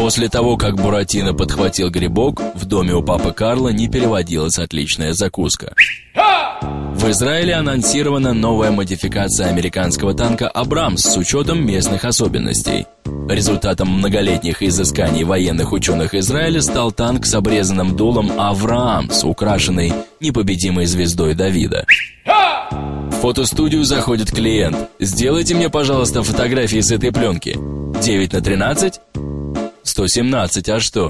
После того, как Буратино подхватил грибок, в доме у папы Карла не переводилась отличная закуска. В Израиле анонсирована новая модификация американского танка «Абрамс» с учетом местных особенностей. Результатом многолетних изысканий военных ученых Израиля стал танк с обрезанным дулом «Авраамс», украшенный непобедимой звездой Давида. В фотостудию заходит клиент. «Сделайте мне, пожалуйста, фотографии с этой пленки». 9 на 13? 117, а что?